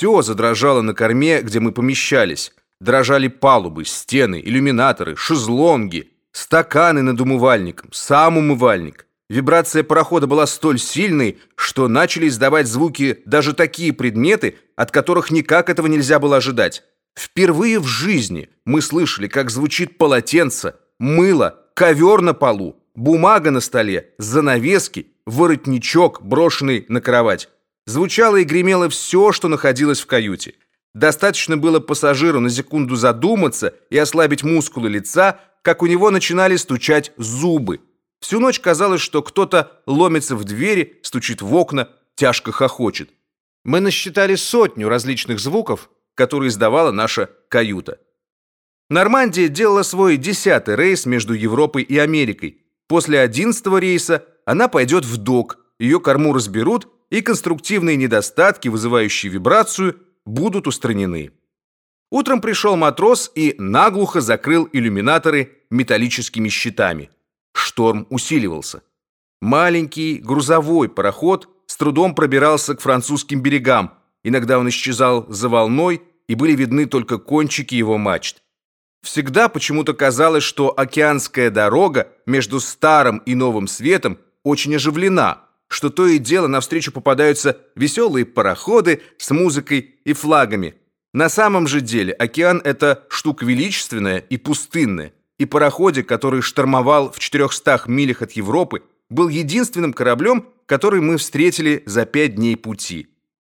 Все задрожало на корме, где мы помещались. Дрожали палубы, стены, иллюминаторы, шезлонги, стаканы над умывальником, сам умывальник. Вибрация парохода была столь сильной, что начали издавать звуки даже такие предметы, от которых никак этого нельзя было ожидать. Впервые в жизни мы слышали, как звучит полотенце, мыло, ковер на полу, бумага на столе, занавески, воротничок, брошенный на кровать. Звучало и гремело все, что находилось в каюте. Достаточно было пассажиру на секунду задуматься и ослабить мускулы лица, как у него начинали стучать зубы. Всю ночь казалось, что кто-то ломится в двери, стучит в окна, тяжко хохочет. Мы насчитали сотню различных звуков, которые издавала наша каюта. Нормандия делала свой десятый рейс между Европой и Америкой. После одиннадцатого рейса она пойдет в док, ее корму разберут, и конструктивные недостатки, вызывающие вибрацию, будут устранены. Утром пришел матрос и наглухо закрыл иллюминаторы металлическими щитами. Шторм усиливался. Маленький грузовой пароход с трудом пробирался к французским берегам. Иногда он исчезал за волной, и были видны только кончики его мачт. Всегда почему-то казалось, что океанская дорога между старым и новым светом очень оживлена, что то и дело навстречу попадаются веселые пароходы с музыкой и флагами. На самом же деле океан это штука величественная и пустынная и пароходе, который штормовал в 400 милях от Европы, был единственным кораблем, который мы встретили за пять дней пути.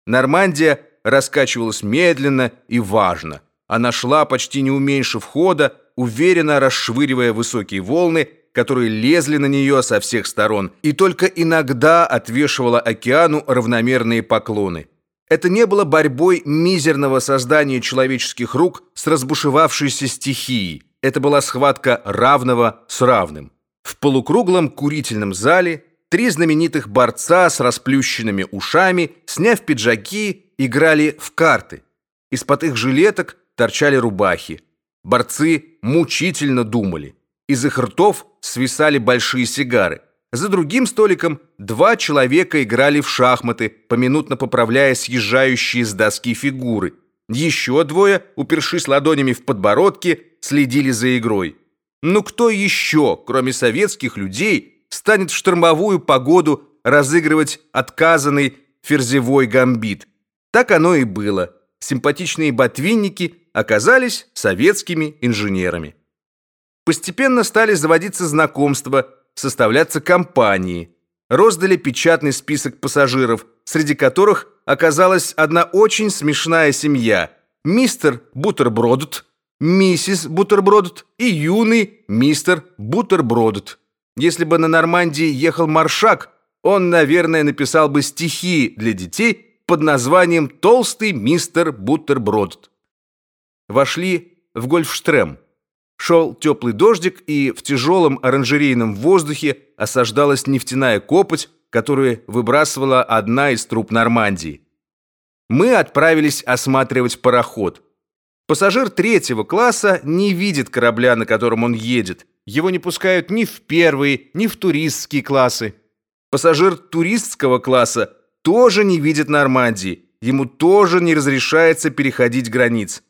Нормандия раскачивалась медленно и важно. Она шла, почти не уменьшив хода, уверенно расшвыривая высокие волны, которые лезли на нее со всех сторон, и только иногда отвешивала океану равномерные поклоны. Это не было борьбой мизерного создания человеческих рук с разбушевавшейся стихией. Это была схватка равного с равным. В полукруглом курительном зале три знаменитых борца с расплющенными ушами, сняв пиджаки, играли в карты. Из-под их жилеток торчали рубахи. Борцы мучительно думали. Из их ртов свисали большие сигары. За другим столиком два человека играли в шахматы, поминутно поправляя съезжающие с доски фигуры. Еще двое, упершись ладонями в подбородки, следили за игрой. Ну кто еще, кроме советских людей, станет в штормовую погоду разыгрывать отказанный ферзевой гамбит? Так оно и было. Симпатичные ботвинники оказались советскими инженерами. Постепенно стали заводиться знакомства, составляться компании. Роздали печатный список пассажиров, среди которых оказалась одна очень смешная семья. Мистер Бутербродт, миссис Бутербродт и юный мистер Бутербродт. Если бы на Нормандии ехал Маршак, он, наверное, написал бы стихи для детей под названием «Толстый мистер Бутербродт». Вошли в Гольфштрем. Шел теплый дождик, и в тяжелом оранжерейном воздухе осаждалась нефтяная копоть, которую выбрасывала одна из труб Нормандии. Мы отправились осматривать пароход. Пассажир третьего класса не видит корабля, на котором он едет. Его не пускают ни в первые, ни в туристские классы. Пассажир туристского класса тоже не видит Нормандии. Ему тоже не разрешается переходить границ.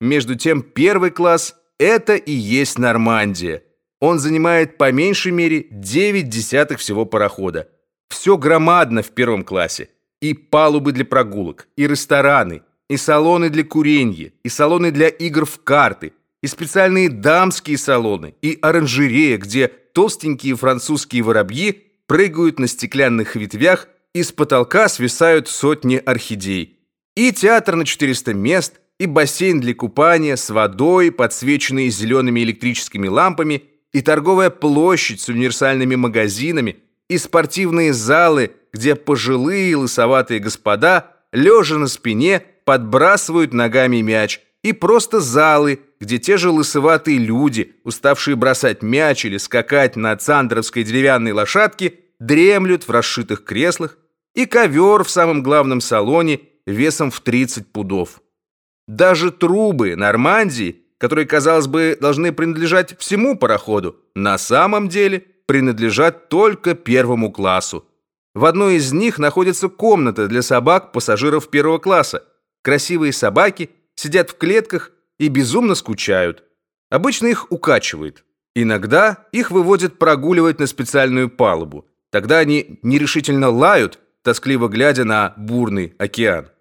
Между тем первый класс – это и есть Нормандия. Он занимает по меньшей мере 9 десятых всего парохода. Все громадно в первом классе. И палубы для прогулок, и рестораны, и салоны для куренья, и салоны для игр в карты, и специальные дамские салоны, и оранжерея, где толстенькие французские воробьи прыгают на стеклянных ветвях, и с потолка свисают сотни орхидей. И театр на 400 мест, и бассейн для купания с водой, подсвеченный зелеными электрическими лампами, и торговая площадь с универсальными магазинами, и спортивные залы, где пожилые лысоватые господа, лежа на спине, подбрасывают ногами мяч, и просто залы, где те же лысоватые люди, уставшие бросать мяч или скакать на цандровской деревянной лошадке, дремлют в расшитых креслах, и ковер в самом главном салоне весом в 30 пудов. Даже трубы Нормандии, которые, казалось бы, должны принадлежать всему пароходу, на самом деле принадлежат только первому классу. В одной из них находится комната для собак пассажиров первого класса. Красивые собаки сидят в клетках и безумно скучают. Обычно их укачивает. Иногда их выводят прогуливать на специальную палубу. Тогда они нерешительно лают, тоскливо глядя на бурный океан.